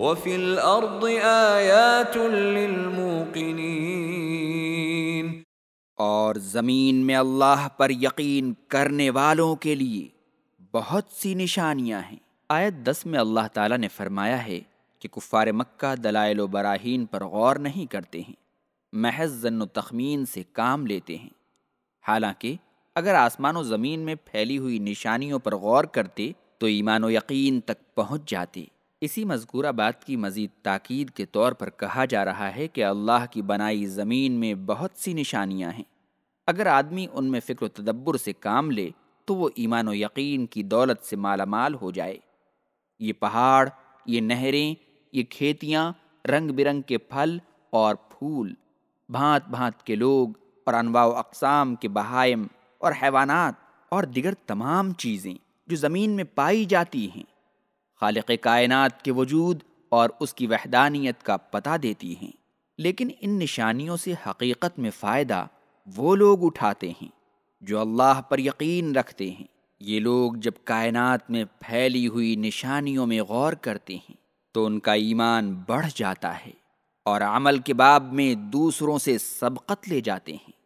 وفي الأرض آيات للموقنين. اور زمین میں اللہ پر یقین کرنے والوں کے لیے بہت سی نشانیاں ہیں۔ آیت دس میں اللہ تعالیٰ نے فرمایا ہے کہ کفار مکہ دلائل و براہین پر غور نہیں کرتے ہیں، محض زن و تخمین سے کام لیتے ہیں۔ حالانکہ اگر آسمان و زمین میں پھیلی ہوئی نشانیوں پر غور کرتے تو ایمان و یقین تک پہنچ جاتے۔ اسی مذکورہ بات کی مزید تاکید کے طور پر کہا جا رہا ہے کہ اللہ کی بنائی زمین میں بہت سی نشانیاں ہیں۔ اگر آدمی ان میں فکر و تدبر سے کام لے، تو وہ ایمان و یقین کی دولت سے مالا مال ہو جائے۔ یہ پہاڑ، یہ نہریں، یہ کھیتیاں رنگ برنگ کے پھل اور پھول، بھانت بھانت کے لوگ اور انواع و اقسام کے بہائم اور حیوانات اور دیگر تمام چیزیں جو زمین میں پائی جاتی ہیں۔ خالق کائنات کے وجود اور اس کی وحدانیت کا پتہ دیتی ہیں۔ لیکن ان نشانیوں سے حقیقت میں فائدہ وہ لوگ اٹھاتے ہیں جو اللہ پر یقین رکھتے ہیں۔ یہ لوگ جب کائنات میں پھیلی ہوئی نشانیوں میں غور کرتے ہیں تو ان کا ایمان بڑھ جاتا ہے اور عمل کے باب میں دوسروں سے سبقت لے جاتے ہیں۔